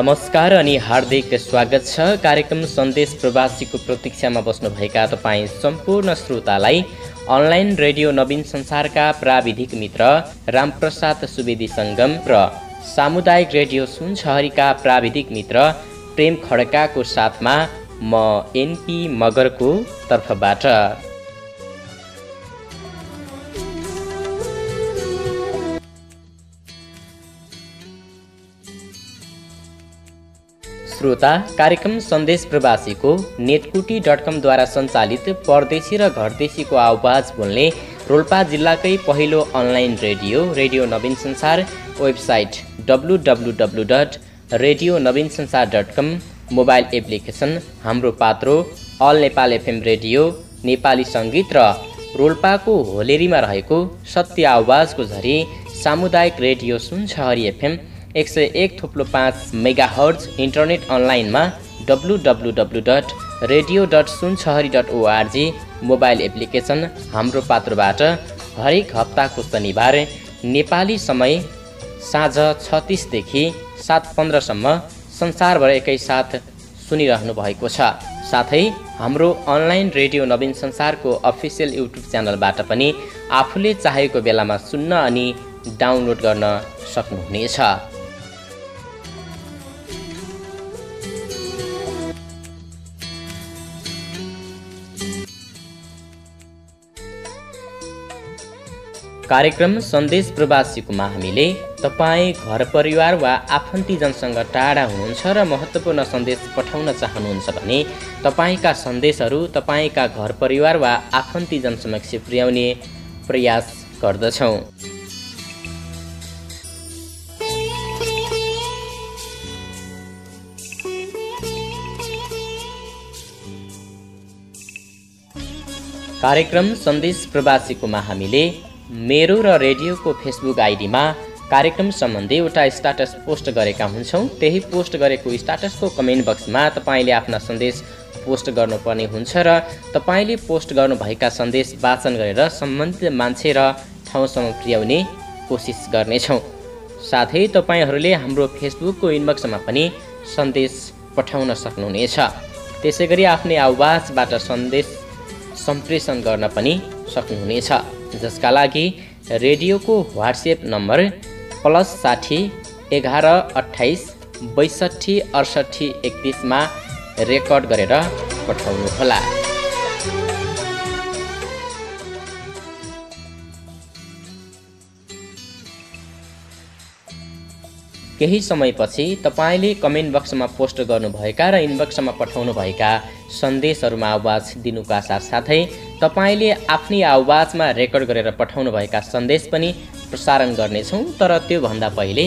नमस्कार अनि हार्दिक स्वागत छ। कार्यक्रम सन्देश प्रवासीको प्रतीक्षामा बस्नुभएका तपाईँ सम्पूर्ण श्रोतालाई अनलाइन रेडियो नवीन संसारका प्राविधिक मित्र रामप्रसाद सुवेदी सङ्गम र सामुदायिक रेडियो सुनछहरीका प्राविधिक मित्र प्रेम खड्काको साथमा म एनपी मगरको तर्फबाट। श्रोता कार्यक्रम सन्देश प्रवासीको नेटकुटी डट कमद्वारा सञ्चालित परदेशी र घरदेशीको आवाज बोल्ने रोल्पा जिल्लाकै पहिलो online radio radio Naveen Sansar website W W W dot radio Naveen Sansar dot com mobile application Hamro Patro all Nepal FM radio Nepali सङ्गीत र रोल्पाको होलेरीमा रहेको सत्य आवाजको झरी सामुदायिक रेडियो सुनछहरी एफएम एक सय एक थुप्लो पाँच मेगा हर्ज इन्टरनेट अनलाइनमा W W W dot radio dot Sunchhahari dot ORG mobile application Hamro पात्रबाट हरेक हप्ताको शनिबार नेपाली समय साँझ छत्तिसदेखि सात पन्ध्रसम्म संसारभर एकैसाथ सुनिरहनु भएको छ। साथै हाम्रो अनलाइन रेडियो नवीन संसारको अफिसियल युट्युब च्यानलबाट पनि आफूले चाहेको बेलामा सुन्न अनि डाउनलोड गर्न सक्नुहुनेछ। कार्यक्रम सन्देश प्रवासीकोमा हामीले तपाईँ घर परिवार वा आफन्तीजनसँग टाढा हुनुहुन्छ र महत्त्वपूर्ण सन्देश पठाउन चाहनुहुन्छ भने तपाईँका सन्देशहरू तपाईँका घर परिवार वा आफन्तीजन समक्ष पुर्याउने प्रयास गर्दछौँ। कार्यक्रम सन्देश प्रवासीकोमा हामीले मेरो र रेडियोको फेसबुक आइडीमा कार्यक्रम सम्बन्धी एउटा स्टाटस पोस्ट गरेका हुन्छौँ। त्यही पोस्ट गरेको स्टाटसको कमेन्ट बक्समा तपाईँले आफ्ना सन्देश पोस्ट गर्नुपर्ने हुन्छ र तपाईँले पोस्ट गर्नुभएका सन्देश वाचन गरेर सम्बन्धित मान्छे र ठाउँसम्म पुर्याउने कोसिस गर्नेछौँ। साथै तपाईँहरूले हाम्रो फेसबुकको इनबक्समा पनि सन्देश पठाउन सक्नुहुनेछ। त्यसै गरी आफ्नै आवाजबाट सन्देश सम्प्रेषण गर्न पनि सक्नुहुनेछ। जसका लागि रेडियोको वाट्सएप नम्बर प्लस साठी एघार अठाइस बैसठी अडसट्ठी एकतिसमा रेकर्ड गरेर पठाउनुहोला। केही समयपछि तपाईँले कमेन्ट बक्समा पोस्ट गर्नुभएका र इनबक्समा पठाउनुभएका सन्देशहरूमा आवाज दिनुका साथसाथै तपाईँले आफ्नै आवाजमा रेकर्ड गरेर पठाउनुभएका सन्देश पनि प्रसारण गर्नेछौँ तर त्योभन्दा पहिले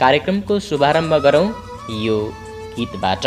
कार्यक्रमको शुभारम्भ गरौँ यो गीतबाट।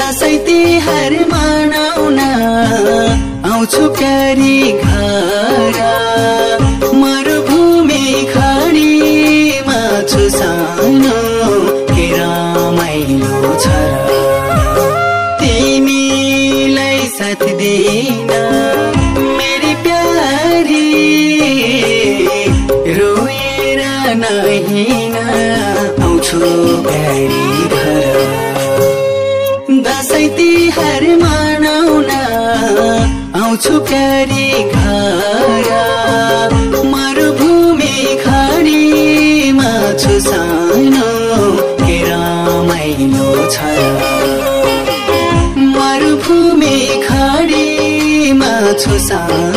दसैँ तिहार मनाउन आउँछु प्यारी घर। मरुभूमि खडीमा छु सानो के रमाइलो छ तिमीलाई साथ दिन मेरी प्यारी रोएर नहिन आउँछु घर। दसैँ तिहार मनाउन आउँछु प्यारी घर। मरुभूमि खडीमा छु सानो के रमाइलो छ मरुभूमि खडीमा छु सानो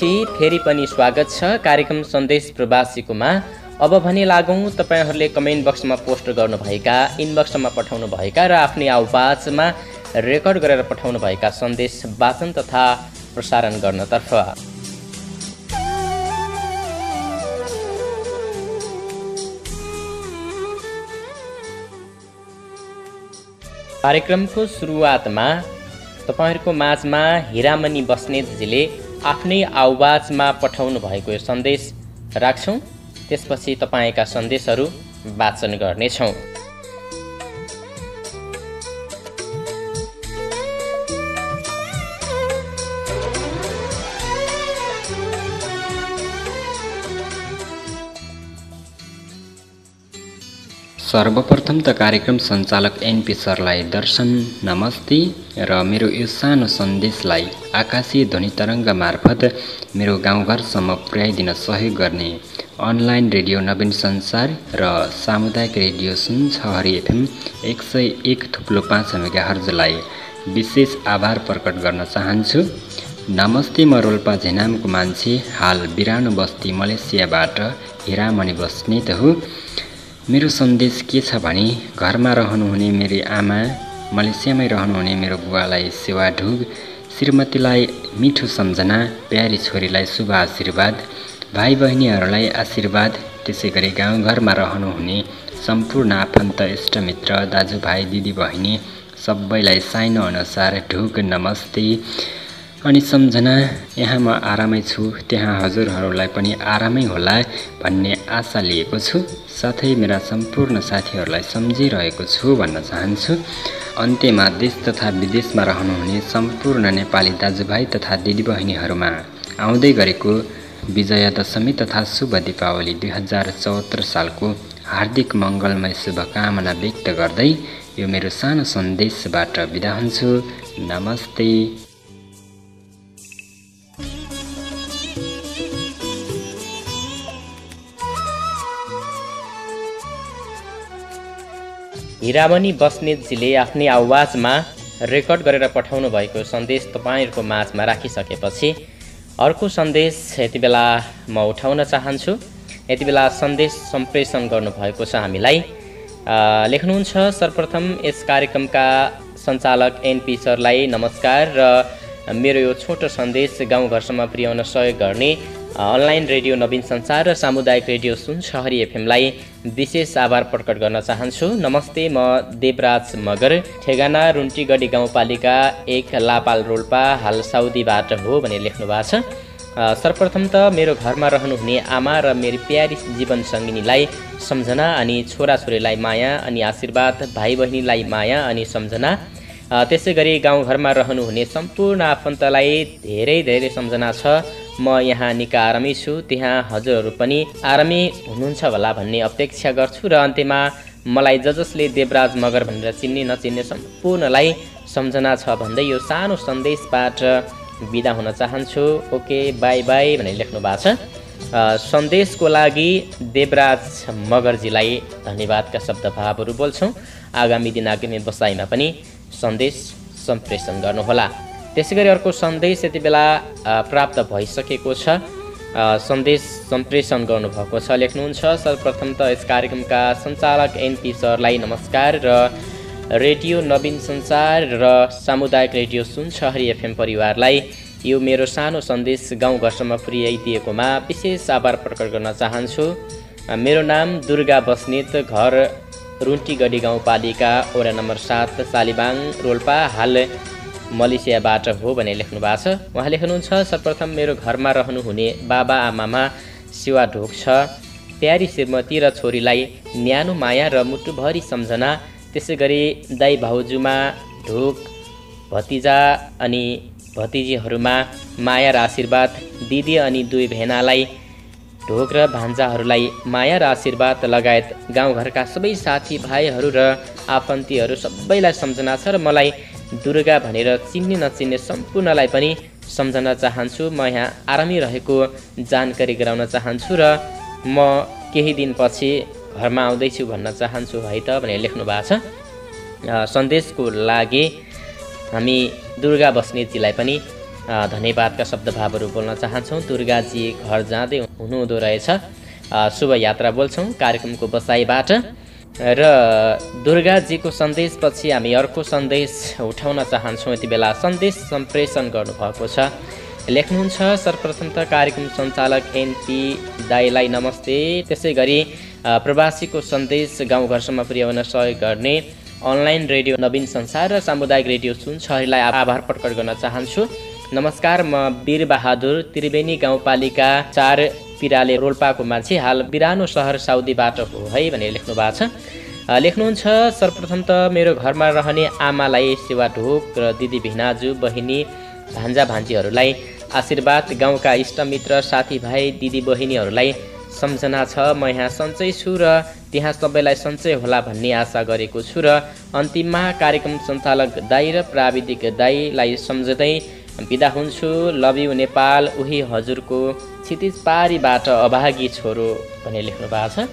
गीतपछि फेरि पनि स्वागत छ कार्यक्रम सन्देश प्रवासीकोमा। अब भने लागौँ तपाईँहरूले कमेन्ट बक्समा पोस्ट गर्नुभएका इनबक्समा पठाउनुभएका र आफ्नै आवाजमा रेकर्ड गरेर पठाउनुभएका सन्देश वाचन तथा प्रसारण गर्नतर्फ। कार्यक्रमको सुरुवातमा तपाईँहरूको माझमा हिरामणि बस्नेतजीले आफ्नै आवाजमा पठाउनु भएको यो सन्देश राख्छौँ। त्यसपछि तपाईँका सन्देशहरू वाचन गर्नेछौँ। सर्वप्रथम त कार्यक्रम सञ्चालक एनपी सरलाई दर्शन नमस्ते र मेरो यो सानो सन्देशलाई आकाशीय ध्वनि तरङ्ग मार्फत मेरो गाउँघरसम्म पुर्याइदिन सहयोग गर्ने अनलाइन रेडियो नवीन संसार र सामुदायिक रेडियो सुन छहरी एफएम एक सय एक थुप्लो पाँच मेगा हर्जलाई विशेष आभार प्रकट गर्न चाहन्छु। नमस्ते म रोल्पा झेनामको मान्छे हाल बिरानो बस्ती मलेसियाबाट हिरामणि बस्नेत हो। मेरो सन्देश के छ भने घरमा रहनुहुने मेरी आमा मलेसियामै रहनुहुने मेरो बुवालाई सेवा ढुग श्रीमतीलाई मिठो सम्झना प्यारी छोरीलाई शुभ आशीर्वाद भाइ बहिनीहरूलाई आशीर्वाद त्यसै गरी गाउँघरमा रहनुहुने सम्पूर्ण आफन्त इष्टमित्र दाजुभाइ दिदीबहिनी सबैलाई साइनो अनुसार ढुक नमस्ते। अनि सम्झना यहाँ म आरामै छु। त्यहाँ हजुरहरूलाई पनि आरामै होला भन्ने आशा लिएको छु। साथै मेरा सम्पूर्ण साथीहरूलाई सम्झिरहेको छु भन्न चाहन्छु। अन्त्यमा देश तथा विदेशमा रहनुहुने सम्पूर्ण नेपाली दाजुभाइ तथा दिदीबहिनीहरूमा आउँदै गरेको विजया दशमी तथा शुभ दीपावली दुई हजार चौहत्तर सालको हार्दिक मङ्गलमय शुभकामना व्यक्त गर्दै यो मेरो सानो सन्देशबाट बिदा हुन्छु। नमस्ते। हिरामणि बस्नेतजीले आफ्नै आवाजमा रेकर्ड गरेर पठाउनु भएको सन्देश तपाईँहरूको माझमा राखिसकेपछि अर्को सन्देश यति बेला म उठाउन चाहन्छु। यति बेला सन्देश सम्प्रेषण गर्नुभएको छ हामीलाई। लेख्नुहुन्छ सर्वप्रथम यस कार्यक्रमका सञ्चालक एनपी सरलाई नमस्कार र मेरो यो छोटो सन्देश गाउँघरसम्म पुर्याउन सहयोग गर्ने अनलाइन रेडियो नवीन संसार र सामुदायिक रेडियो सुन सहरी एफएमलाई विशेष आभार प्रकट गर्न चाहन्छु। नमस्ते म देवराज मगर। ठेगाना रुन्टीगढी गाउँपालिका एक लापाल रोल्पा हाल साउदीबाट हो भनेर लेख्नु भएको छ। सर्वप्रथम त मेरो घरमा रहनुहुने आमा र मेरो प्यारी जीवन सङ्गिनीलाई सम्झना अनि छोराछोरीलाई माया अनि आशीर्वाद भाइ बहिनीलाई माया अनि सम्झना। त्यसै गरी गाउँघरमा रहनुहुने सम्पूर्ण आफन्तलाई धेरै धेरै सम्झना छ। म यहाँ निका आरामै छु त्यहाँ हजुरहरू पनि आरामै हुनुहुन्छ होला भन्ने अपेक्षा गर्छु र अन्त्यमा मलाई ज जसले देवराज मगर भनेर चिन्ने नचिन्ने सम्पूर्णलाई सम्झना छ भन्दै यो सानो सन्देशबाट बिदा हुन चाहन्छु। ओके बाई बाई भनेर लेख्नु भएको छ। सन्देशको लागि देवराज मगरजीलाई धन्यवादका शब्द भावहरू बोल्छौँ। आगामी दिन आगामी बसाइमा पनि सन्देश सम्प्रेषण गर्नुहोला। त्यसै गरी अर्को सन्देश यति बेला प्राप्त भइसकेको छ। सन्देश सम्प्रेषण गर्नुभएको छ लेख्नुहुन्छ। सर्वप्रथम त यस कार्यक्रमका सञ्चालक एनपी सरलाई नमस्कार र रेडियो नवीन संसार र सामुदायिक रेडियो सुनसहरी एफएम परिवारलाई यो मेरो सानो सन्देश गाउँघरसम्म पुर्याइदिएकोमा विशेष आभार प्रकट गर्न चाहन्छु। मेरो नाम दुर्गा बस्नेत घर रुन्टीगढी गाउँपालिका वडा नम्बर सात सालिबाङ रोल्पा हाल मलेसियाबाट हो भनेर लेख्नु भएको छ। उहाँ लेख्नुहुन्छ सर्वप्रथम मेरो घरमा रहनुहुने बाबा आमामा सेवा ढोक छ। प्यारी श्रीमती र छोरीलाई न्यानो माया र मुटुभरि सम्झना। त्यसै गरी दाई भाउजूमा ढोक भतिजा अनि भतिजीहरूमा माया र आशीर्वाद। दिदी अनि दुई भेनालाई ढोक र भान्जाहरूलाई माया र आशीर्वाद लगायत गाउँघरका सबै साथीभाइहरू र आफन्तीहरू सबैलाई सम्झना छ र मलाई दुर्गा भनेर चिन्ने नचिन्ने सम्पूर्णलाई पनि सम्झन चाहन्छु। म यहाँ आरामै रहेको जानकारी गराउन चाहन्छु र म केही दिनपछि घरमा आउँदैछु भन्न चाहन्छु है त भनेर लेख्नु भएको छ। सन्देशको लागि हामी दुर्गा बस्नेतजीलाई पनि धन्यवादका शब्दभावहरू बोल्न चाहन्छौँ। दुर्गाजी घर जाँदै हुनुहुँदो रहेछ। शुभ यात्रा बोल्छौँ कार्यक्रमको बसाइबाट। र दुर्गाजीको सन्देशपछि हामी अर्को सन्देश उठाउन चाहन्छौँ यति बेला। सन्देश सम्प्रेषण गर्नुभएको छ। लेख्नुहुन्छ सर्वप्रथम त कार्यक्रम सञ्चालक एनपी दाईलाई नमस्ते। त्यसै गरी प्रवासीको सन्देश गाउँघरसम्म पुर्याउन सहयोग गर्ने अनलाइन रेडियो नवीन संसार र सामुदायिक रेडियो सुन छरीलाई आभार प्रकट गर्न चाहन्छु। नमस्कार म वीरबहादुर त्रिवेणी गाउँपालिका चार पिराले रोल्पाको मान्छे हाल बिरानो सहर साउदीबाट हो है भनेर लेख्नु भएको छ। लेख्नुहुन्छ सर्वप्रथम त मेरो घरमा रहने आमालाई सेवा ढोक र दिदी भिनाजु बहिनी भान्जा भान्जीहरूलाई आशीर्वाद गाउँका इष्टमित्र साथीभाइ दिदी बहिनीहरूलाई सम्झना छ। म यहाँ सन्चै छु र त्यहाँ सबैलाई सन्चै होला भन्ने आशा गरेको छु र अन्तिममा कार्यक्रम सञ्चालक दाई र प्राविधिक दाईलाई सम्झँदै बिदा हुन्छु। लभ यु नेपाल उही हजुरको क्षितिज पारीबाट अभागी छोरो भनेर लेख्नु भएको छ।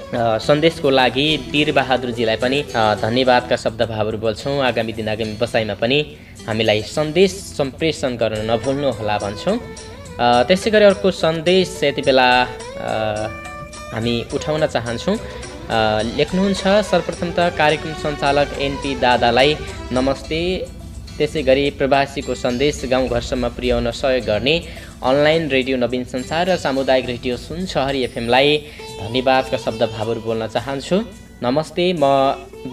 सन्देशको लागि वीरबहादुरजीलाई पनि धन्यवादका शब्द भावहरू बोल्छौँ। आगामी दिन आगामी बसाइमा पनि हामीलाई सन्देश सम्प्रेषण गर्न नभुल्नु होला भन्छौँ। त्यसै गरी अर्को सन्देश यति बेला हामी उठाउन चाहन्छौँ। लेख्नुहुन्छ सर्वप्रथम त कार्यक्रम सञ्चालक एनपी दादालाई नमस्ते। त्यसै गरी प्रवासीको सन्देश गाउँघरसम्म पुर्याउन सहयोग गर्ने अनलाइन रेडियो नवीन संसार र सामुदायिक रेडियो सुन सहरी एफएमलाई धन्यवादका शब्द भावहरू बोल्न चाहन्छु। नमस्ते म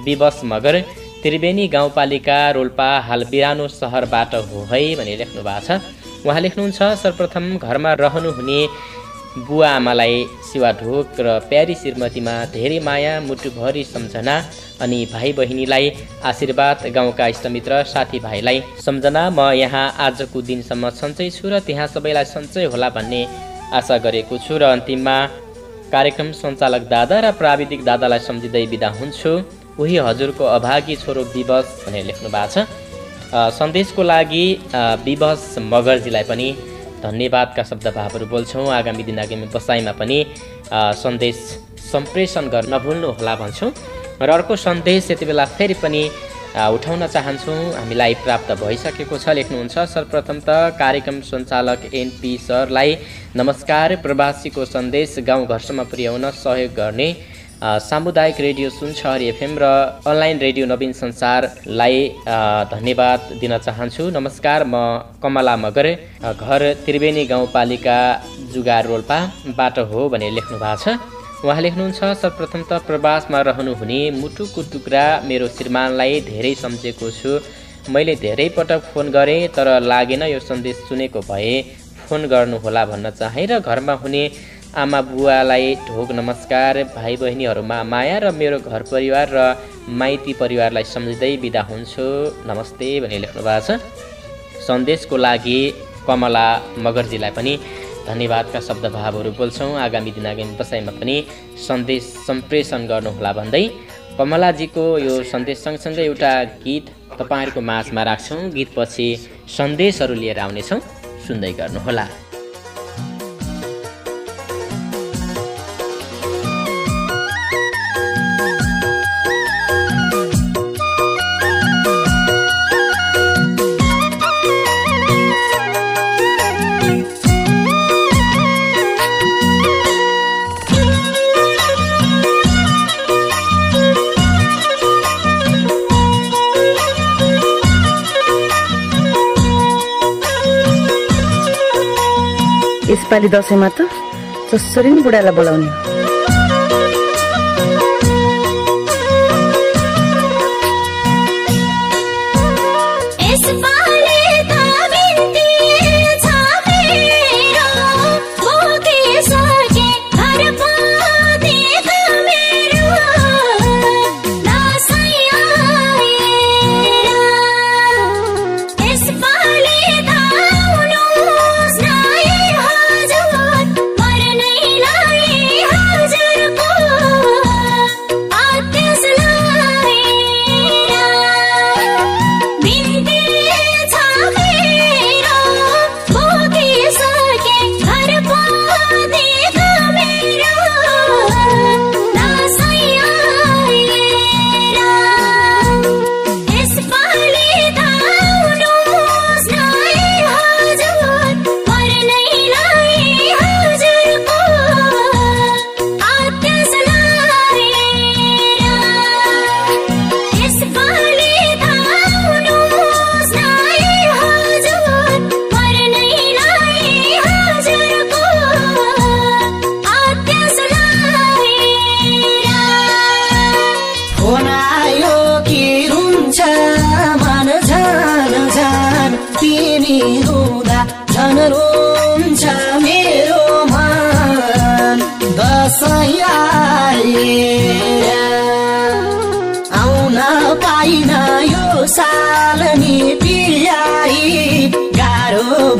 विवश मगर त्रिवेणी गाउँपालिका रोल्पा हाल बिरानो सहरबाट हो है भनेर लेख्नु भएको छ। उहाँ लेख्नुहुन्छ सर्वप्रथम घरमा रहनुहुने बुवा आमालाई सेवा ढोक र प्यारी श्रीमतीमा धेरै माया मुटुभरि सम्झना अनि भाइ बहिनीलाई आशीर्वाद गाउँका इष्टमित्र साथीभाइलाई सम्झना। म यहाँ आजको दिनसम्म सन्चै छु र त्यहाँ सबैलाई सन्चै होला भन्ने आशा गरेको छु र अन्तिममा कार्यक्रम सञ्चालक दादा र प्राविधिक दादालाई सम्झिँदै बिदा हुन्छु। उही हजुरको अभागी छोरो विवश भनेर लेख्नु भएको छ। सन्देशको लागि विवश मगर्जीलाई पनि धन्यवादका शब्द भावहरू बोल्छौँ। आगामी दिन आगामी बसाइमा पनि सन्देश सम्प्रेषण गर्न नभुल्नुहोला भन्छौँ। र अर्को सन्देश यति बेला फेरि पनि उठाउन चाहन्छौँ। हामीलाई प्राप्त भइसकेको छ लेख्नुहुन्छ। सर्वप्रथम त कार्यक्रम सञ्चालक एनपी सरलाई नमस्कार। प्रवासीको सन्देश गाउँघरसम्म पुर्याउन सहयोग गर्ने सामुदायिक रेडियो सुनछहर एफएम र अनलाइन रेडियो नवीन संसारलाई धन्यवाद दिन चाहन्छु। नमस्कार म कमला मगर घर त्रिवेणी गाउँपालिका जुगार रोल्पाबाट हो भने लेख्नु भएको छ। उहाँ लेख्नुहुन्छ सर्वप्रथम त प्रवासमा रहनुहुने मुटुको टुक्रा मेरो श्रीमानलाई धेरै सम्झेको छु। मैले धेरै पटक फोन गरेँ तर लागेन यो सन्देश सुनेको भए। फोन गर्नुहोला भन्न चाहेँ र घरमा हुने आमा बुवालाई ढोक नमस्कार भाइ बहिनीहरूमा माया र मेरो घर परिवार र माइती परिवारलाई सम्झिँदै बिदा हुन्छु। नमस्ते भनेर लेख्नु भएको छ। सन्देशको लागि कमला मगर्जीलाई पनि धन्यवादका शब्दभावहरू बोल्छौँ। आगामी दिन आगामी दशाईमा पनि सन्देश सम्प्रेषण गर्नुहोला भन्दै कमलाजीको यो सन्देश सँगसँगै एउटा गीत तपाईँहरूको माझमा राख्छौँ। गीतपछि सन्देशहरू लिएर आउनेछौँ। सुन्दै गर्नुहोला। यसपालि दसैँमा त जसरी पनि बुढालाई बोलाउने मन झन झन तिमी हुँदा झन रुन्छ मेरो मान दसैँ आउन पाइन यो साल नि पियाई गाह्रो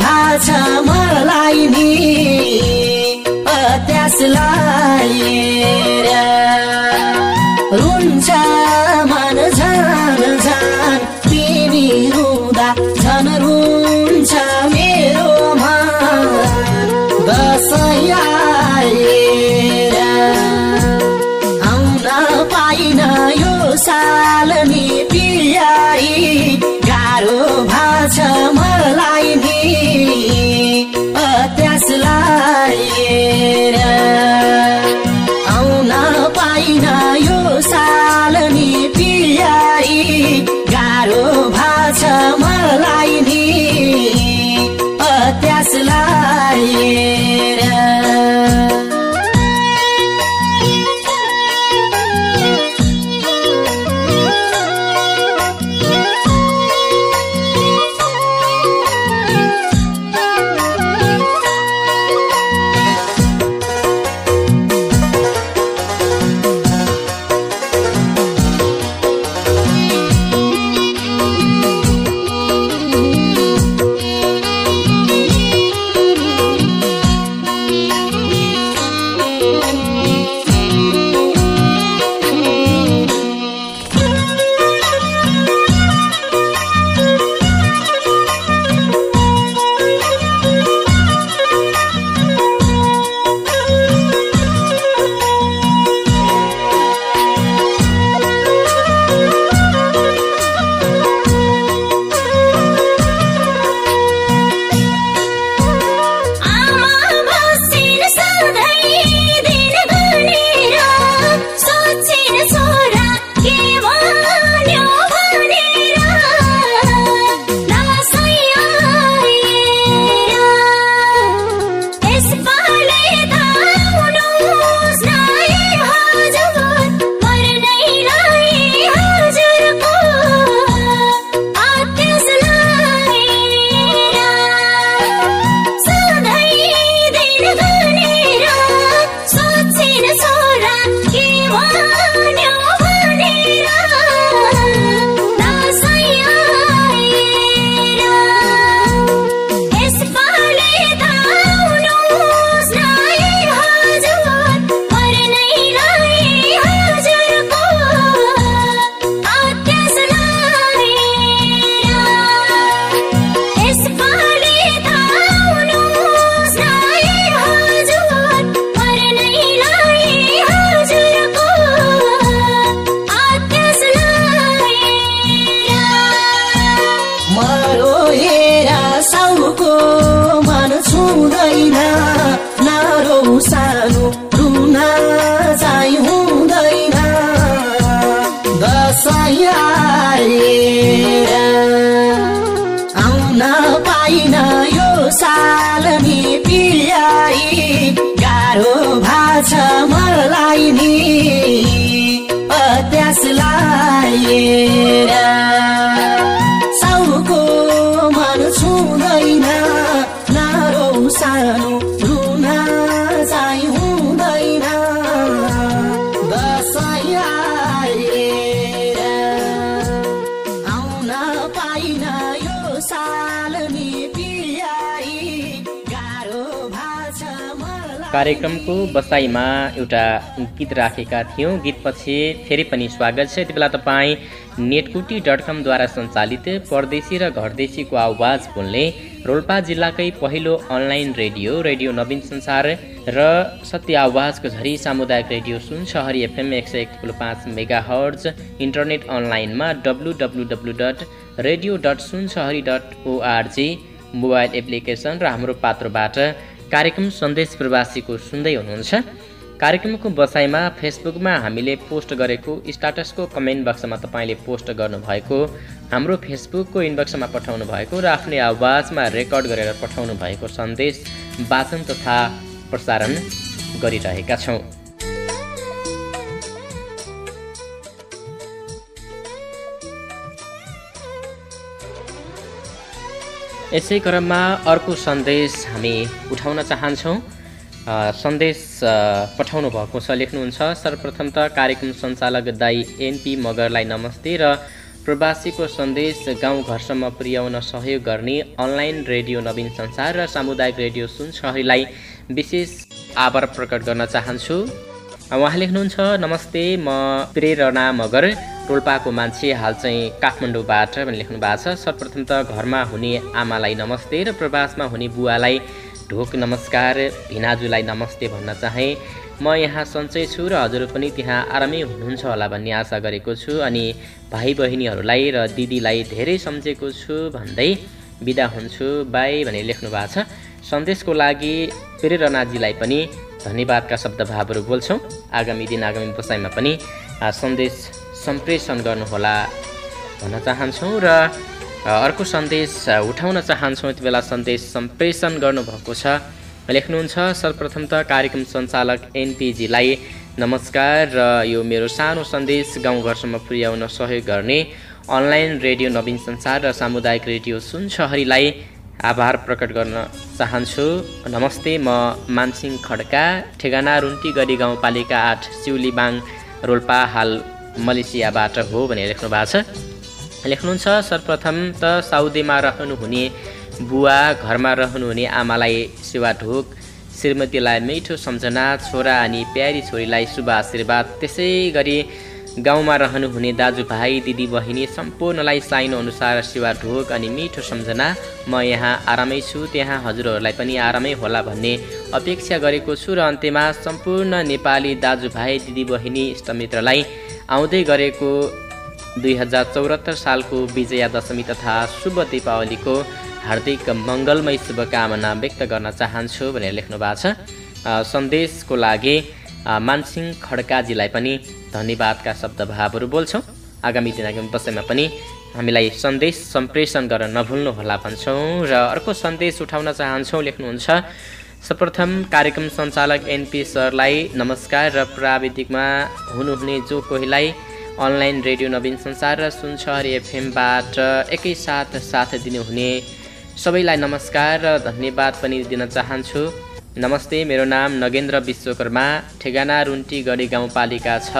कार्यक्रमको बसाइमा एउटा गीत राखेका थियौँ। गीतपछि फेरि पनि स्वागत छ। यति बेला तपाईँ नेटकुटी डट कमद्वारा सञ्चालित परदेशी र घरदेशीको आवाज बोल्ने रोल्पा जिल्लाकै पहिलो अनलाइन रेडियो रेडियो नवीन संसार र सत्य आवाजको झरी सामुदायिक रेडियो सुन सहरी एफएम एक सय एक पाँच मेगा हर्ज इन्टरनेट अनलाइनमा W W W dot radio dot Sunchhahari dot ORG mobile application र हाम्रो पात्रोबाट कार्यक्रम सन्देश प्रवासीको सुन्दै हुनुहुन्छ। कार्यक्रमको बसाइमा फेसबुकमा हामीले पोस्ट गरेको स्टाटसको कमेन्ट बक्समा तपाईँले पोस्ट गर्नुभएको हाम्रो फेसबुकको इनबक्समा पठाउनु भएको र आफ्नै आवाजमा रेकर्ड गरेर पठाउनु भएको सन्देश वाचन तथा प्रसारण गरिरहेका छौँ। यसै क्रममा अर्को सन्देश हामी उठाउन चाहन्छौँ। सन्देश पठाउनु भएको छ लेख्नुहुन्छ सर्वप्रथम त कार्यक्रम सञ्चालक दाई एनपी मगरलाई नमस्ते र प्रवासीको सन्देश गाउँघरसम्म पुर्याउन सहयोग गर्ने अनलाइन रेडियो नवीन संसार र सामुदायिक रेडियो सुन सहरीलाई विशेष आभार प्रकट गर्न चाहन्छु। उहाँ लेख्नुहुन्छ नमस्ते म प्रेरणा मगर। रोल्पाको मान्छे हाल चाहिँ काठमाडौँबाट भनेर लेख्नु भएको छ। सर्वप्रथम त घरमा हुने आमालाई नमस्ते र प्रवासमा हुने बुवालाई ढोक नमस्कार भिनाजुलाई नमस्ते भन्न चाहेँ। म यहाँ सन्चै छु र हजुर पनि त्यहाँ आरामै हुनुहुन्छ होला भन्ने आशा गरेको छु अनि भाइ बहिनीहरूलाई र दिदीलाई धेरै सम्झेको छु भन्दै बिदा हुन्छु। बाई भनेर लेख्नु भएको छ। सन्देशको लागि प्रेरणाजीलाई पनि धन्यवादका शब्द भावहरू बोल्छौँ। आगामी दिन आगामी बसाइमा पनि सन्देश सम्प्रेषण गर्नुहोला भन्न चाहन्छौँ र अर्को सन्देश उठाउन चाहन्छौँ। यति बेला सन्देश सम्प्रेषण गर्नुभएको छ। लेख्नुहुन्छ सर्वप्रथम त कार्यक्रम सञ्चालक एनपिजीलाई नमस्कार र यो मेरो सानो सन्देश गाउँघरसम्म पुर्याउन सहयोग गर्ने अनलाइन रेडियो नवीन संसार र सामुदायिक रेडियो सुन सहरीलाई आभार प्रकट गर्न चाहन्छु। नमस्ते म मानसिंह खड्का ठेगाना रुन्टी गरी गाउँपालिका आठ सिउलीबाङ रोल्पा हाल मलेसियाबाट हो भनेर लेख्नु भएको छ। लेख्नुहुन्छ सर्वप्रथम त साउदीमा रहनुहुने बुवा घरमा रहनुहुने आमालाई सेवा ढोक श्रीमतीलाई मिठो सम्झना छोरा अनि प्यारी छोरीलाई शुभ आशीर्वाद त्यसै गरी गाउँमा रहनुहुने दाजुभाइ दिदीबहिनी सम्पूर्णलाई साइनो अनुसार सेवा ढोक अनि मिठो सम्झना। म यहाँ आरामै छु त्यहाँ हजुरहरूलाई पनि आरामै होला भन्ने अपेक्षा गरेको छु र अन्त्यमा सम्पूर्ण नेपाली दाजुभाइ दिदीबहिनी इष्टमित्रलाई आउँदै गरेको दुई हजार चौहत्तर सालको विजया दशमी तथा शुभ दीपावलीको हार्दिक मङ्गलमय शुभकामना व्यक्त गर्न चाहन्छु भनेर लेख्नु भएको छ। सन्देशको लागि मानसिंह खड्काजीलाई पनि धन्यवादका शब्द भावहरू बोल्छौँ। आगामी दिन आगामी पनि हामीलाई सन्देश सम्प्रेषण गर्न नभुल्नुहोला भन्छौँ र अर्को सन्देश उठाउन चाहन्छौँ लेख्नुहुन्छ। सर्वप्रथम कार्यक्रम सञ्चालक एनपी सरलाई नमस्कार र प्राविधिकमा हुनुहुने जो कोहीलाई अनलाइन रेडियो नवीन संसार र सुनसहर एफएमबाट एकैसाथ साथ दिनुहुने सबैलाई नमस्कार र धन्यवाद पनि दिन चाहन्छु। नमस्ते मेरो नाम नगेन्द्र विश्वकर्मा। ठेगाना रुन्टी गढी गाउँपालिका छ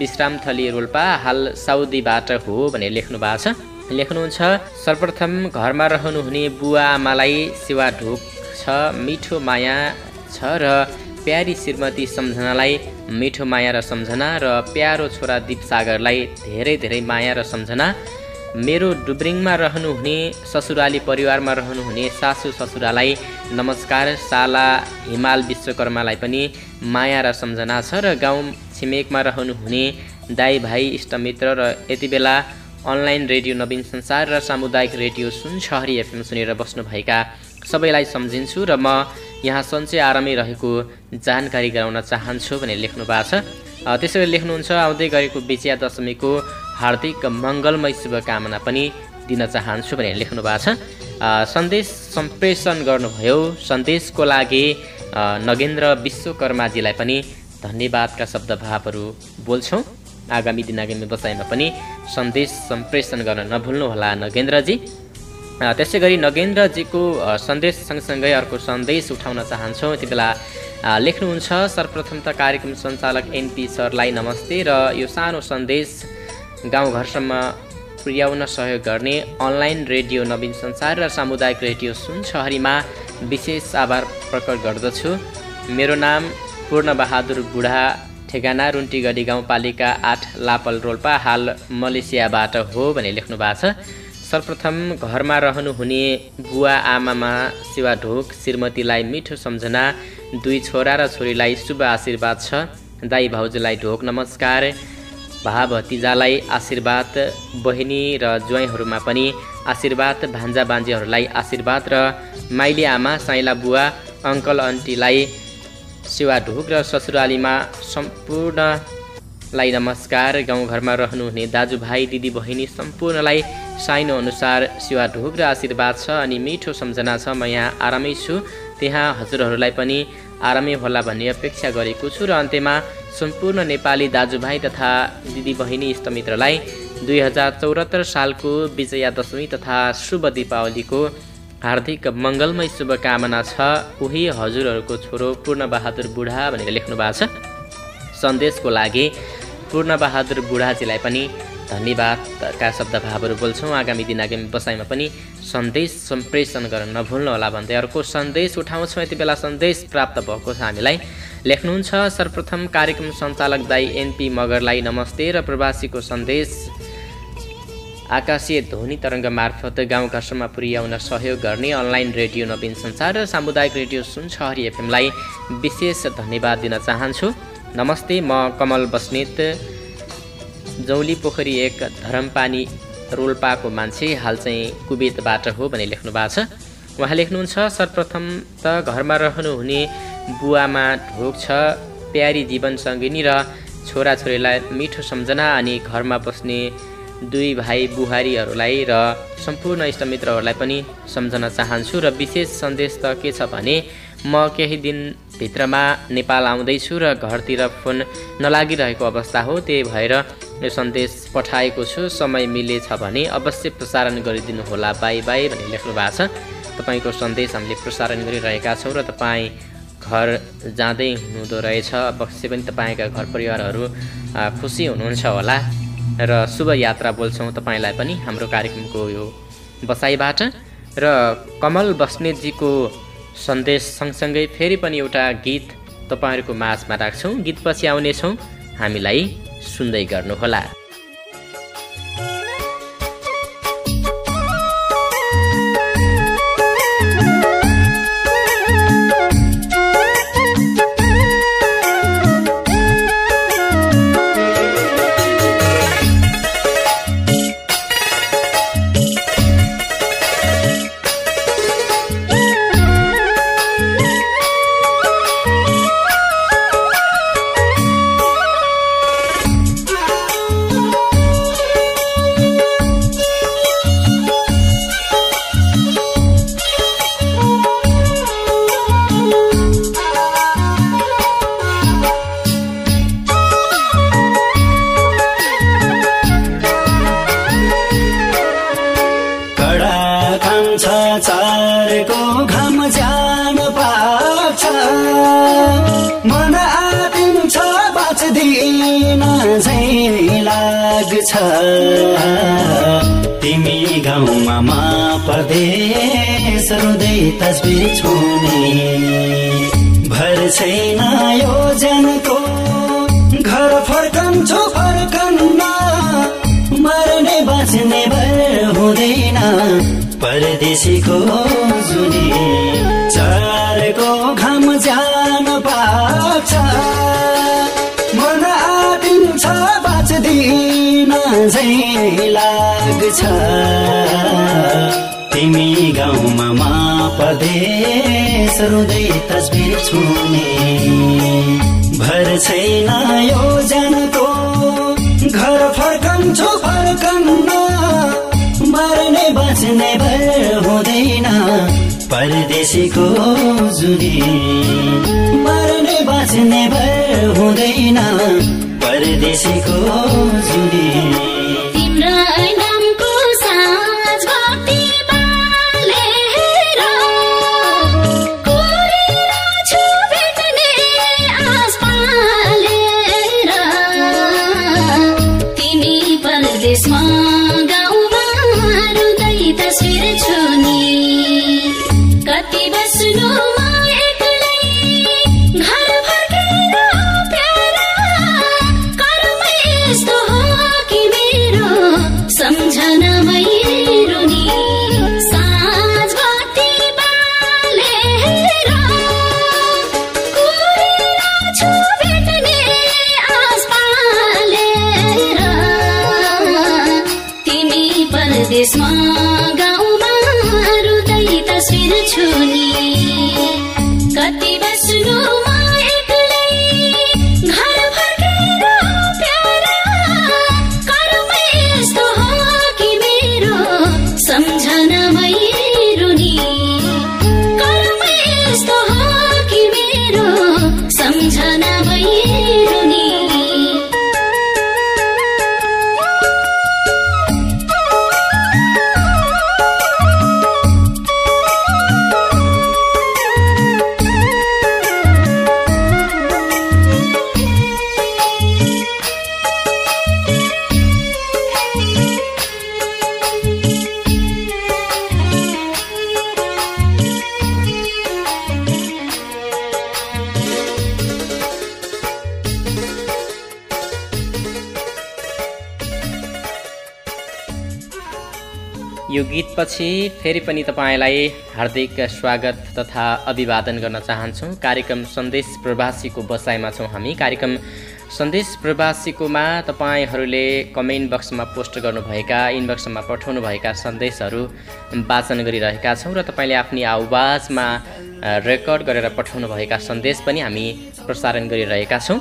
विश्रामथली रोल्पा हाल साउदीबाट हो भनेर लेख्नु भएको छ। लेख्नुहुन्छ सर्वप्रथम घरमा रहनुहुने बुवा आमालाई सेवा ढोक छ मिठो माया छ र प्यारी श्रीमती सम्झनालाई मिठो माया र सम्झना र प्यारो छोरा दिप सागरलाई धेरै धेरै माया र सम्झना मेरो डुब्रिङमा रहनुहुने ससुराली परिवारमा रहनुहुने सासु ससुरालाई नमस्कार। साला हिमाल विश्वकर्मालाई पनि माया र सम्झना छ र गाउँ छिमेकमा रहनुहुने दाई भाइ इष्टमित्र र यति बेला अनलाइन रेडियो नवीन संसार र सामुदायिक रेडियो सुन सहरी एफएम सुनेर बस्नुभएका सबैलाई सम्झिन्छु र म यहाँ सन्चै आरामै रहेको जानकारी गराउन चाहन्छु भनेर लेख्नु भएको छ। अ, त्यसै गरी लेख्नुहुन्छ आउँदै गरेको विजया दशमीको हार्दिक मङ्गलमय शुभकामना पनि दिन चाहन्छु भनेर लेख्नु भएको छ। सन्देश सम्प्रेषण गर्नुभयो। सन्देशको लागि नगेन्द्र विश्वकर्माजीलाई पनि धन्यवादका शब्दभावहरू बोल्छौँ। आगामी दिन आगामी बसाइमा पनि सन्देश सम्प्रेषण गर्न नभुल्नुहोला नगेन्द्रजी। त्यसै गरी नगेन्द्रजीको सन्देश सँगसँगै अर्को सन्देश उठाउन चाहन्छौँ। यति बेला लेख्नुहुन्छ। सर्वप्रथम त कार्यक्रम सञ्चालक एनपी सरलाई नमस्ते र यो सानो सन्देश गाउँघरसम्म पुर्याउन सहयोग गर्ने अनलाइन रेडियो नवीन संसार र सामुदायिक रेडियो सुनसहरीमा विशेष आभार प्रकट गर्दछु। मेरो नाम पूर्णबहादुर बुढा ठेगाना रुन्टीगढी गाउँपालिका आठ लापल रोल्पा हाल मलेसियाबाट हो भने लेख्नु भएको छ। सर्वप्रथम घरमा रहनुहुने बुवा आमामा सेवा ढोक श्रीमतीलाई मिठो सम्झना दुई छोरा र छोरीलाई शुभ आशीर्वाद छ। दाई भाउजूलाई ढोक नमस्कार। भा भतिजालाई आशीर्वाद बहिनी र ज्वाइँहरूमा पनि आशीर्वाद भान्जा बान्जीहरूलाई आशीर्वाद र माइली आमा साइला बुवा अङ्कल आन्टीलाई सेवा ढोक र ससुरालीमा सम्पूर्णलाई नमस्कार। गाउँघरमा रहनुहुने दाजुभाइ दिदीबहिनी सम्पूर्णलाई साइनो अनुसार सेवा ढोक र आशीर्वाद छ अनि मिठो सम्झना छ। म यहाँ आरामै छु। त्यहाँ हजुरहरूलाई पनि आरामै होला भन्ने अपेक्षा गरेको छु र अन्त्यमा सम्पूर्ण नेपाली दाजुभाइ तथा दिदीबहिनी इष्टमित्रलाई दुई हजार चौहत्तर सालको विजया दशमी तथा शुभ दीपावलीको हार्दिक मङ्गलमय शुभकामना छ उही हजुरहरूको छोरो पूर्णबहादुर बुढा भनेर लेख्नु भएको छ। सन्देशको लागि पूर्णबहादुर बुढाजीलाई पनि धन्यवादका शब्दभावहरू बोल्छौँ। आगामी दिन आगामी बसाइमा पनि सन्देश सम्प्रेषण गर्न नभुल्नुहोला भन्दै अर्को सन्देश उठाउँछौँ। यति बेला सन्देश प्राप्त भएको छ हामीलाई। लेख्नुहुन्छ। सर्वप्रथम कार्यक्रम सञ्चालक दाई एनपी मगरलाई नमस्ते र प्रवासीको सन्देश। आकाशीय ध्वनि तरङ्ग मार्फत गाउँघरसम्म पुर्याउन सहयोग गर्ने अनलाइन रेडियो नवीन संसार र सामुदायिक रेडियो सुनछहरी एफएमलाई विशेष धन्यवाद दिन चाहन्छु। नमस्ते म कमल बस्नेत। जौली पोखरी एक धरमपानी रोल्पाको मान्छे हाल चाहिँ कुवेतबाट हो भने लेख्नु भएको छ। उहाँ लेख्नुहुन्छ सर्वप्रथम त घरमा रहनुहुने बुवामा ढोक छ प्यारी जीवनसङ्गिनी र छोराछोरीलाई मिठो सम्झना अनि घरमा बस्ने दुई भाइ बुहारीहरूलाई र सम्पूर्ण इष्टमित्रहरूलाई पनि सम्झन चाहन्छु र विशेष सन्देश त के छ भने म केही दिनभित्रमा नेपाल आउँदैछु र घरतिर फोन नलागिरहेको अवस्था हो त्यही भएर यो सन्देश पठाएको छु। समय मिलेछ भने अवश्य प्रसारण गरिदिनु होला। बाई बाई भनेर लेख्नु भएको छ। तपाईँको सन्देश हामीले प्रसारण गरिरहेका छौँ र तपाईँ घर जाँदै हुनुहुँदो रहेछ। अवश्य पनि तपाईँका घर परिवारहरू खुसी हुनुहुन्छ होला। र शुभ यात्रा बोल्छौँ तपाईँलाई पनि हाम्रो कार्यक्रमको यो बसाइबाट। र कमल बस्नेतजीको सन्देश सँगसँगै फेरि पनि एउटा गीत तपाईँहरूको माझमा राख्छौँ। गीतपछि आउनेछौँ। हामीलाई सुन्दै गर्नुहोला। हुँदैन। परदेशीको जुनी चारको घाम जान पाक्छ मन आँटिन्छ बाँच्दिन झै लाग्छ। तिमी गाउँमा मा परदेश रुँदै तस्बिर छुने। भर छैन यो जनको घर फर्कन्छु फर्कन्न। मर्ने बाँच्ने भर हुँदैन। परदेशीको जुनी मर्ने बाँच्ने भर हुँदैन। परदेशीको जुनी परदेशमा गीतपछि फेरि पनि तपाईँलाई हार्दिक स्वागत तथा अभिवादन गर्न चाहन्छौँ। कार्यक्रम सन्देश प्रवासीको बसाइमा छौँ हामी। कार्यक्रम सन्देश प्रवासीकोमा तपाईँहरूले कमेन्ट बक्समा पोस्ट गर्नुभएका इनबक्समा पठाउनुभएका सन्देशहरू वाचन गरिरहेका छौँ र तपाईँले आफ्नै आवाजमा रेकर्ड गरेर पठाउनुभएका सन्देश पनि हामी प्रसारण गरिरहेका छौँ।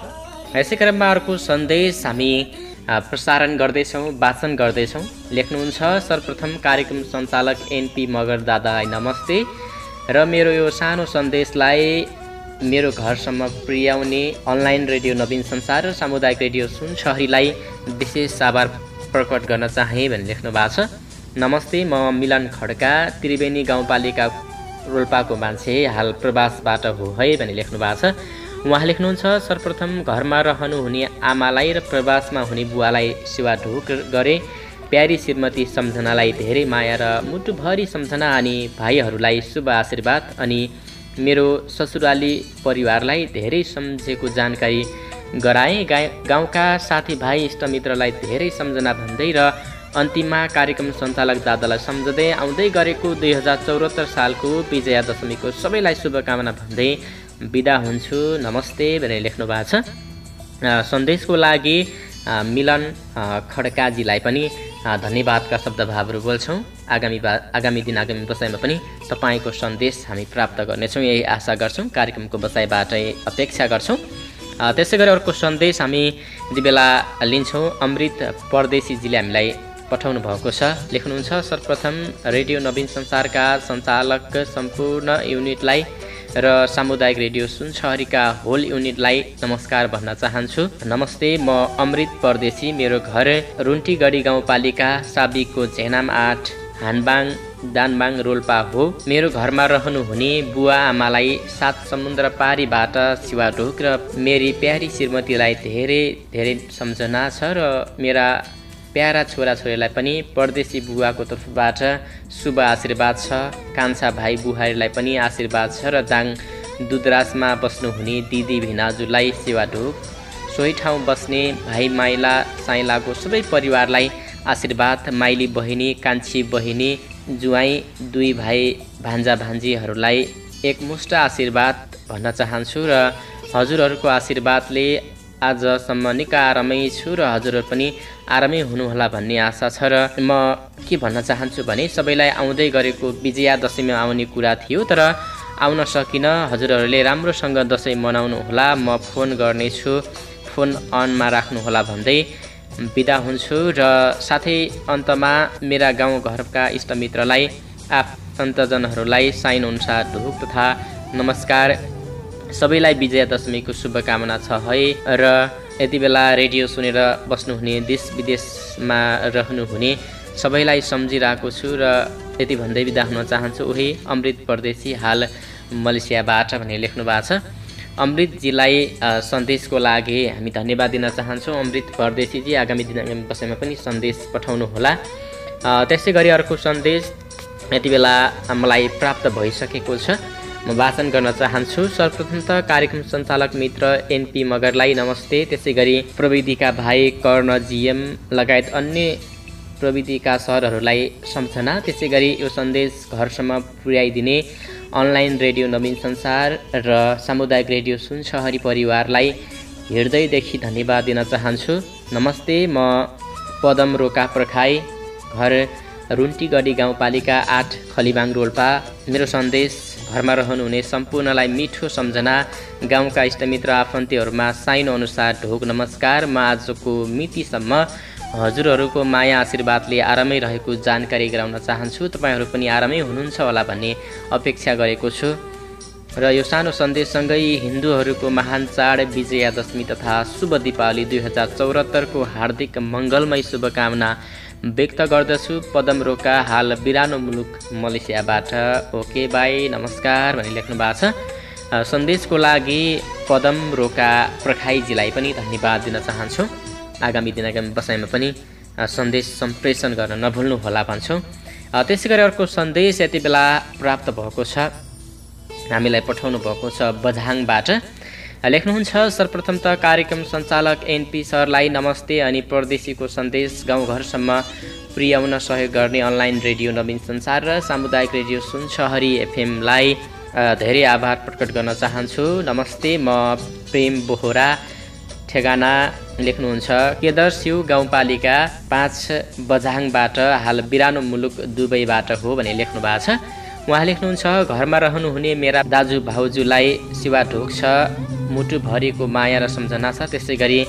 यसै क्रममा अर्को सन्देश हामी प्रसारण गर्दैछौँ वाचन गर्दैछौँ। लेख्नुहुन्छ सर्वप्रथम कार्यक्रम सञ्चालक एनपी मगर दादालाई नमस्ते। र मेरो यो सानो सन्देशलाई मेरो घरसम्म पुर्याउने अनलाइन रेडियो नवीन संसार र सामुदायिक रेडियो सुनसहरीलाई विशेष आभार प्रकट गर्न चाहेँ भने लेख्नु भएको छ। नमस्ते म मिलन खड्का त्रिवेणी गाउँपालिका रोल्पाको मान्छे हाल प्रवासबाट हो है भने लेख्नु भएको छ। उहाँ लेख्नुहुन्छ सर्वप्रथम घरमा रहनुहुने आमालाई र प्रवासमा हुने बुवालाई सेवा ढोक गरे प्यारी श्रीमती सम्झनालाई धेरै माया र मुटुभरि सम्झना अनि भाइहरूलाई शुभ आशीर्वाद अनि मेरो ससुराली परिवारलाई धेरै सम्झेको जानकारी गराएँ। गा गाउँका साथीभाइ इष्टमित्रलाई धेरै सम्झना भन्दै र अन्तिममा कार्यक्रम सञ्चालक दादालाई सम्झँदै आउँदै गरेको दुई हजार चौहत्तर सालको विजया दशमीको सबैलाई शुभकामना भन्दै बिदा हुन्छु। नमस्ते भनेर लेख्नु भएको छ। सन्देशको लागि मिलन खड्काजीलाई पनि धन्यवादका शब्दभावहरू बोल्छौँ। आगामी बा आगामी दिन आगामी बसाइमा पनि तपाईँको सन्देश हामी प्राप्त गर्नेछौँ यही आशा गर्छौँ। कार्यक्रमको बसाइबाटै अपेक्षा गर्छौँ। त्यसै गरी अर्को सन्देश हामी यति बेला लिन्छौँ। अमृत परदेशीजीले हामीलाई पठाउनु भएको छ। लेख्नुहुन्छ सर्वप्रथम रेडियो नवीन संसारका सञ्चालक सम्पूर्ण युनिटलाई र सामुदायिक रेडियो सुनसहरीका होल युनिटलाई नमस्कार भन्न चाहन्छु। नमस्ते म अमृत परदेशी मेरो घर रुन्टीगढी गाउँपालिका साबिकको झेनाम आठ हानबाङ दानबाङ रोल्पा हो। मेरो घरमा रहनुहुने बुवा आमालाई सात समुद्र पारीबाट सिवाढोक र मेरी प्यारी श्रीमतीलाई धेरै धेरै सम्झना छ र मेरा प्यारा छोराछोरीलाई पनि परदेशी बुवाको तर्फबाट शुभ आशीर्वाद छ। कान्छा भाइ बुहारीलाई पनि आशीर्वाद छ र दाङ दुधराजमा बस्नुहुने दिदी भिनाजुलाई सेवा ढोक सोही ठाउँ बस्ने भाइ माइला साइलाको सबै परिवारलाई आशीर्वाद। माइली बहिनी कान्छी बहिनी जुवाई दुई भाइ भान्जा भान्जीहरूलाई एकमुष्ट आशीर्वाद भन्न चाहन्छु र हजुरहरूको आशीर्वादले आजसम्म निकै आरामै छु र हजुरहरू पनि आरामै हुनुहोला भन्ने आशा छ र म के भन्न चाहन्छु भने सबैलाई आउँदै गरेको विजया दशमीमा आउने कुरा थियो तर आउन सकिनँ हजुरहरूले राम्रोसँग दसैँ मनाउनु होला। म फोन गर्नेछु फोन अनमा राख्नुहोला भन्दै बिदा हुन्छु र साथै अन्तमा मेरा गाउँघरका इष्टमित्रलाई आफन्तजनहरूलाई साइन अनुसार ढुक तथा नमस्कार। सबैलाई विजयादशमीको शुभकामना छ है। र यति बेला रेडियो सुनेर बस्नुहुने देश विदेशमा रहनुहुने सबैलाई सम्झिरहेको छु र यति भन्दै बिदा हुन चाहन्छु। उही अमृत परदेशी हाल मलेसियाबाट भनेर लेख्नु भएको छ। अमृतजीलाई सन्देशको लागि हामी धन्यवाद दिन चाहन्छौँ। अमृत परदेशीजी आगामी दिन आगामी वर्षमा पनि सन्देश पठाउनु होला त्यसै गरी अर्को सन्देश यति बेला मलाई प्राप्त भइसकेको छ। म वाचन गर्न चाहन्छु। सर्वप्रथम त कार्यक्रम सञ्चालक मित्र एनपी मगरलाई नमस्ते। त्यसै गरी प्रविधिका भाइ कर्ण जिएम लगायत अन्य प्रविधिका सरहरूलाई सम्झना। त्यसै गरी यो सन्देश घरसम्म पुर्याइदिने अनलाइन रेडियो नवीन संसार र सामुदायिक रेडियो सुनसहरी परिवारलाई हृदयदेखि धन्यवाद दिन चाहन्छु। नमस्ते म पदम रोका प्रखाई घर रुन्टीगढी गाउँपालिका आठ खलिबाङ रोल्पा। मेरो सन्देश घरमा रहनुहुने सम्पूर्णलाई मिठो सम्झना गाउँका इष्टमित्र आफन्तीहरूमा साइनो अनुसार ढोक नमस्कार। म आजको मितिसम्म हजुरहरूको माया आशीर्वादले आरामै रहेको जानकारी गराउन चाहन्छु। तपाईँहरू पनि आरामै हुनुहुन्छ होला भन्ने अपेक्षा गरेको छु। र यो सानो सन्देशसँगै हिन्दूहरूको महान चाड विजयादशमी तथा शुभ दीपावली दुई हजार चौहत्तरको हार्दिक मङ्गलमय शुभकामना व्यक्त गर्दछु। पदम रोका हाल बिरानो मुलुक मलेसियाबाट। ओके बाई नमस्कार भनी लेख्नु भएको छ। सन्देशको लागि पदम रोका प्रखाईजीलाई पनि धन्यवाद दिन चाहन्छु। आगामी दिन आगामी बसाइमा पनि सन्देश सम्प्रेषण गर्न नभुल्नु होला भन्छौँ। त्यसै गरी अर्को सन्देश यति बेला प्राप्त भएको छ। हामीलाई पठाउनु भएको छ बझाङबाट। लेख्नुहुन्छ। सर्वप्रथम त कार्यक्रम सञ्चालक एनपी सरलाई नमस्ते अनि परदेशीको सन्देश गाउँघरसम्म पुर्याउन सहयोग गर्ने अनलाइन रेडियो नवीन संसार र सामुदायिक रेडियो सुनसहरी एफएमलाई धेरै आभार प्रकट गर्न चाहन्छु। नमस्ते म प्रेम बोहरा ठेगाना लेख्नुहुन्छ। केदर सिउ गाउँपालिका पाँच बझाङबाट हाल बिरानो मुलुक दुबईबाट हो भने लेख्नु भएको छ। उहाँ लेख्नुहुन्छ घरमा रहनुहुने मेरा दाजु भाउजूलाई सिवा ढोक छ मुटुभरिको माया र सम्झना छ। त्यसै गरी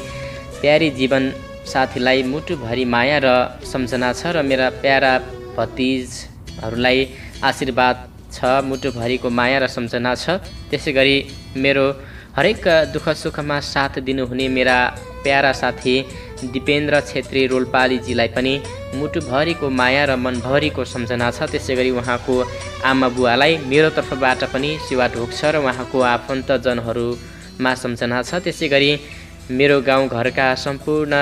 प्यारी जीवन साथीलाई मुटुभरि माया र सम्झना छ र मेरा प्यारा भतिजहरूलाई आशीर्वाद छ मुटुभरिको माया र सम्झना छ। त्यसै गरी मेरो हरेक दुःख सुखमा साथ दिनुहुने मेरा प्यारा साथी दिपेन्द्र छेत्री रोल्पालीजीलाई पनि मुटुभरिको माया र मनभरिको सम्झना छ। त्यसै गरी उहाँको आमा बुवालाई मेरो तर्फबाट पनि सेवा ढोक छ र उहाँको आफन्तजनहरूमा सम्झना छ। त्यसै गरी मेरो गाउँघरका सम्पूर्ण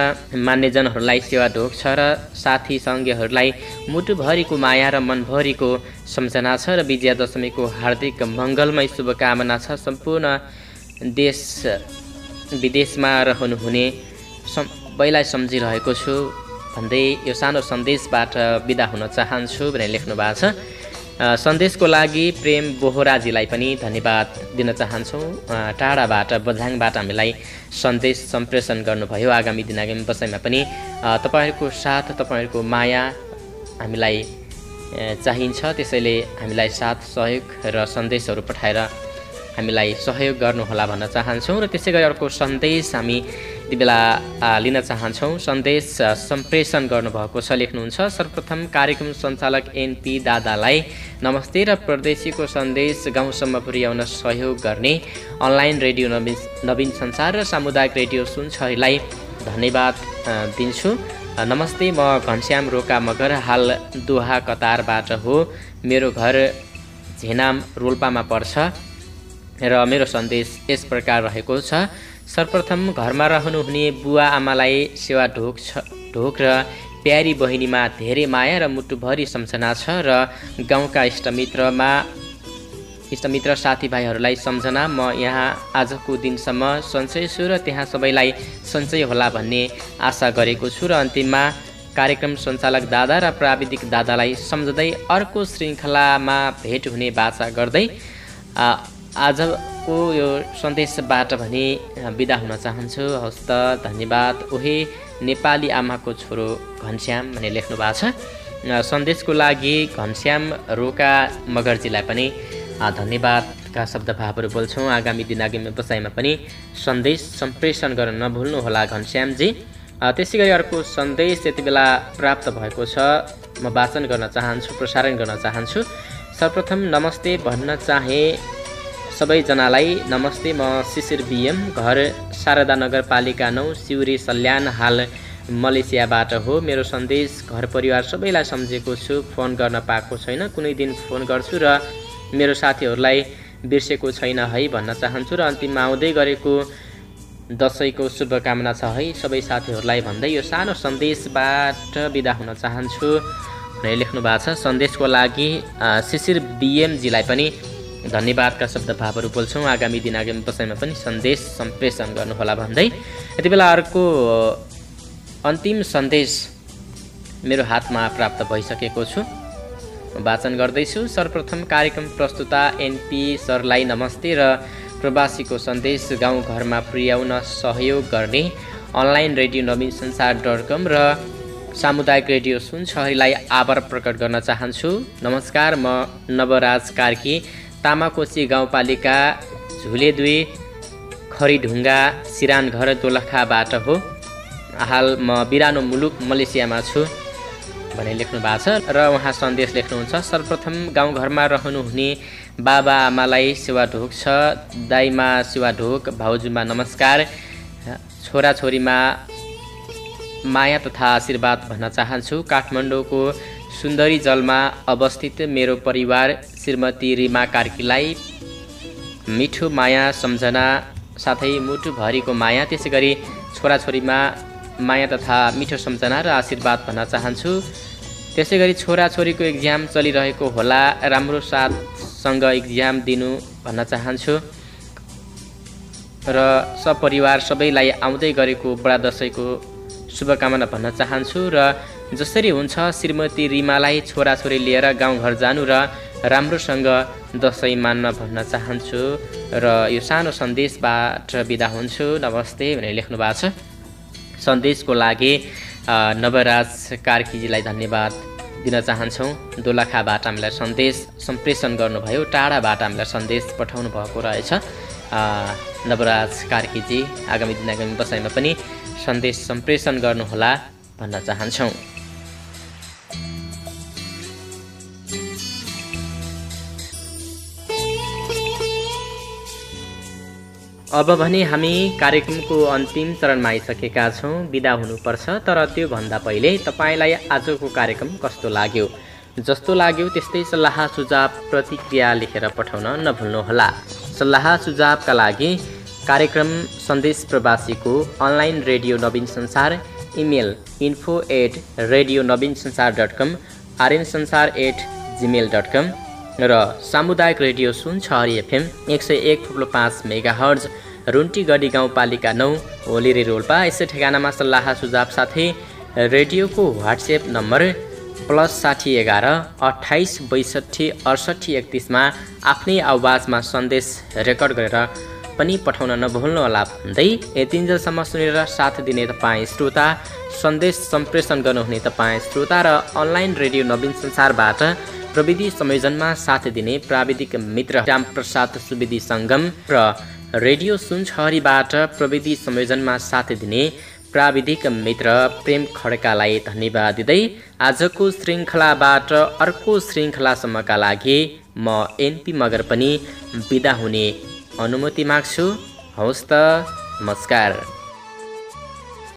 मान्यजनहरूलाई सेवा ढोक छ र साथी सङ्घीयहरूलाई मुटुभरिको माया र मनभरिको सम्झना छ र विजयादशमीको हार्दिक मङ्गलमय शुभकामना छ। सम्पूर्ण देश विदेशमा रहनुहुने सबैलाई सम्झिरहेको छु। भन्दै यो सानो सन्देशबाट बिदा हुन चाहन्छु भनेर लेख्नु भएको छ। सन्देशको लागि प्रेम बोहराजीलाई पनि धन्यवाद दिन चाहन्छौँ। टाढाबाट बझाङबाट हामीलाई सन्देश सम्प्रेषण गर्नुभयो आगामी दिन आगामी बसाइमा पनि। तपाईँहरूको साथ तपाईँहरूको माया हामीलाई चाहिन्छ। त्यसैले हामीलाई साथ सहयोग र सन्देशहरू पठाएर हामीलाई सहयोग गर्नुहोला भन्न चाहन्छौँ। र त्यसै गरी अर्को सन्देश हामी यति बेला लिन चाहन्छौँ। सन्देश सम्प्रेषण गर्नुभएको छ लेख्नुहुन्छ। सर्वप्रथम कार्यक्रम सञ्चालक एनपी दादालाई नमस्ते र प्रदेशीको सन्देश गाउँसम्म पुर्याउन सहयोग गर्ने अनलाइन रेडियो नवीन नवीन संसार र सामुदायिक रेडियो सुन्छलाई धन्यवाद दिन्छु। नमस्ते म घनश्याम रोका मगर हाल दोहा कतारबाट हो। मेरो घर झेनाम रोल्पामा पर्छ र मेरो सन्देश यस प्रकार रहेको छ। सर्वप्रथम घरमा रहनुहुने बुवा आमालाई सेवा ढोक छ ढोक र प्यारी बहिनीमा धेरै माया र मुटुभरि सम्झना छ र गाउँका इष्टमित्रमा इष्टमित्र साथीभाइहरूलाई सम्झना म यहाँ आजको दिनसम्म सन्चै छु र त्यहाँ सबैलाई सन्चै होला भन्ने आशा गरेको छु र अन्तिममा कार्यक्रम सञ्चालक दादा र प्राविधिक दादालाई सम्झँदै अर्को श्रृङ्खलामा भेट हुने बाचा गर्दै आजको यो सन्देशबाट भने बिदा हुन चाहन्छु। हवस् त धन्यवाद। उही नेपाली आमाको छोरो घनश्याम भनेर लेख्नु भएको छ। सन्देशको लागि घनश्याम रोका मगर्जीलाई पनि धन्यवादका शब्द भावहरू बोल्छौँ। आगामी दिन आगामी बसाइमा पनि सन्देश सम्प्रेषण गर्न नभुल्नुहोला घनश्यामजी। अ, त्यसै गरी अर्को सन्देश यति बेला प्राप्त भएको छ। म वाचन गर्न चाहन्छु प्रसारण गर्न चाहन्छु। सर्वप्रथम नमस्ते भन्न चाहे सबैजनालाई नमस्ते म शिशिर बिएम घर शारदा नगरपालिका नौ सिउरी सल्यान हाल मलेसियाबाट हो। मेरो सन्देश घर परिवार सबैलाई सम्झेको छु फोन गर्न पाएको छैन कुनै दिन फोन गर्छु र मेरो साथीहरूलाई बिर्सेको छैन है भन्न चाहन्छु र अन्तिममा आउँदै गरेको दसैँको शुभकामना छ है। सबै साथीहरूलाई भन्दै यो सानो सन्देशबाट बिदा हुन चाहन्छु। भनेर लेख्नु भएको छ। सन्देशको लागि शिशिर बिएमजीलाई पनि धन्यवादका शब्द भावहरू बोल्छौँ। आगामी दिन आगामी दसैँमा पनि सन्देश सम्प्रेषण गर्नुहोला भन्दै। यति बेला अर्को अन्तिम सन्देश मेरो हातमा प्राप्त भइसकेको छु। वाचन गर्दैछु। सर्वप्रथम कार्यक्रम प्रस्तुता एनपी सरलाई नमस्ते र प्रवासीको सन्देश गाउँघरमा पुर्याउन सहयोग गर्ने online radio Naveen Sansar dot com र सामुदायिक रेडियो सुनछरीलाई आभार प्रकट गर्न चाहन्छु। नमस्कार म नवराज कार्की। तामाकोसी गाउँपालिका झुले दुई खरीढुङ्गा सिरान घर दोलखाबाट हो। हाल म बिरानो मुलुक मलेसियामा छु भने लेख्नु भएको छ र उहाँ सन्देश लेख्नुहुन्छ। सर्वप्रथम गाउँघरमा रहनुहुने बाबा आमालाई सेवा ढोक छ दाइमा सेवा ढोक भाउजूमा नमस्कार छोराछोरीमा माया तथा आशीर्वाद भन्न चाहन्छु। काठमाडौँको सुन्दरी जलमा अवस्थित मेरो परिवार श्रीमती रिमा कार्कीलाई मिठो माया सम्झना साथै मुटुभरिको माया त्यसै गरी छोराछोरीमा माया तथा मिठो सम्झना र आशीर्वाद भन्न चाहन्छु। त्यसै गरी छोराछोरीको इक्जाम चलिरहेको होला राम्रो साथसँग इक्जाम दिनु भन्न चाहन्छु। र सपरिवार सबैलाई आउँदै गरेको बडा दसैँको शुभकामना भन्न चाहन्छु। र जसरी हुन्छ श्रीमती रिमालाई छोराछोरी लिएर गाउँघर जानु र राम्रोसँग दसैँ मान्न भन्न चाहन्छु र यो सानो सन्देशबाट बिदा हुन्छु। नमस्ते भनेर लेख्नु भएको छ। सन्देशको लागि नवराज कार्कीजीलाई धन्यवाद दिन चाहन्छौँ। दोलखाबाट हामीलाई सन्देश सम्प्रेषण गर्नुभयो। टाढाबाट हामीलाई सन्देश पठाउनु भएको रहेछ। नवराज कार्कीजी आगामी दिन आगामी दसैँमा पनि सन्देश सम्प्रेषण गर्नुहोला भन्न चाहन्छौँ। अब भने हामी कार्यक्रमको अन्तिम चरणमा आइसकेका छौँ। बिदा हुनुपर्छ तर त्योभन्दा पहिले तपाईँलाई आजको कार्यक्रम कस्तो लाग्यो? जस्तो लाग्यो त्यस्तै सल्लाह सुझाव प्रतिक्रिया लेखेर पठाउन नभुल्नुहोला। सल्लाह सुझावका लागि कार्यक्रम सन्देश प्रवासीको online radio Naveen Sansar email info at radio Naveen Sansar dot com RN Sansar at Gmail dot com र सामुदायिक रेडियो सुन छहरी एफएम एक सय एक थुप्रो पाँच मेगा हर्ज रुन्टीगढी गाउँपालिका नौ होलिरे रोल्पा यसै ठेगानामा सल्लाह सुझाव साथै रेडियोको वाट्सएप नम्बर प्लस साठी एघार अठाइस बैसठी अडसट्ठी एकतिसमा आफ्नै आवाजमा सन्देश रेकर्ड गरेर पनि पठाउन नभुल्नुहोला भन्दै यतिन्जेलसम्म सुनेर साथ दिने तपाईँ श्रोता सन्देश सम्प्रेषण गर्नुहुने तपाईँ श्रोता र अनलाइन रेडियो नवीन संसारबाट प्रविधि संयोजनमा साथ दिने प्राविधिक मित्र रामप्रसाद सुवेदी सङ्गम र रेडियो सुनछहरीबाट प्रविधि संयोजनमा साथ दिने प्राविधिक मित्र प्रेम खड्कालाई धन्यवाद दिँदै आजको श्रृङ्खलाबाट अर्को श्रृङ्खलासम्मका लागि म एनपी मगर पनि बिदा हुने अनुमति माग्छु। हवस् त नमस्कार।